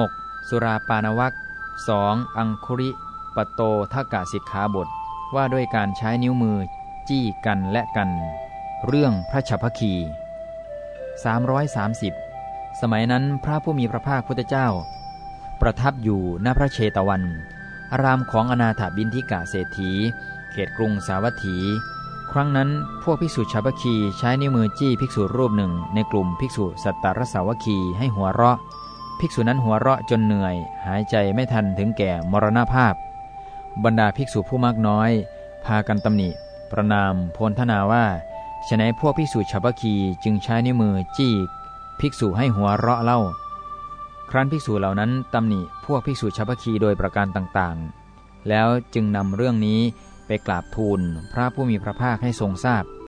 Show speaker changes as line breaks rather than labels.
6. สุราปานวัค 2. อังคุริปโตทกะสิกขาบท ว่าด้วยการใช้นิ้วมือ จี้กันและกัน เรื่องพระฉัพพคี 330 สมัยนั้นพระผู้มีพระภาคพุทธเจ้า ประทับอยู่ณพระเชตวัน อารามของอนาถบินทิกะเศรษฐี เขตกรุงสาวัตถี ครั้งนั้นพวกภิกษุชาวพคีใช้นิ้วมือจี้ภิกษุรูปหนึ่งในกลุ่มภิกษุสัตตรสาวคีให้หัวเราะ ภิกษุนั้นหัวเราะจนเหนื่อย หายใจไม่ทันถึงแก่มรณภาพ บรรดาภิกษุผู้มากน้อย พากันตำหนิ ประนามโพลธนาว่าฉนัยพวกภิกษุชาวพคีจึงใช้นิ้วมือจี้ภิกษุให้หัวเราะเล่า ครั้นภิกษุเหล่านั้นตำหนิพวกภิกษุชาวพคีโดยประการต่างๆ แล้วจึงนำเรื่องนี้ไปกราบทูลพระผู้มีพระภาคให้ทรงทราบ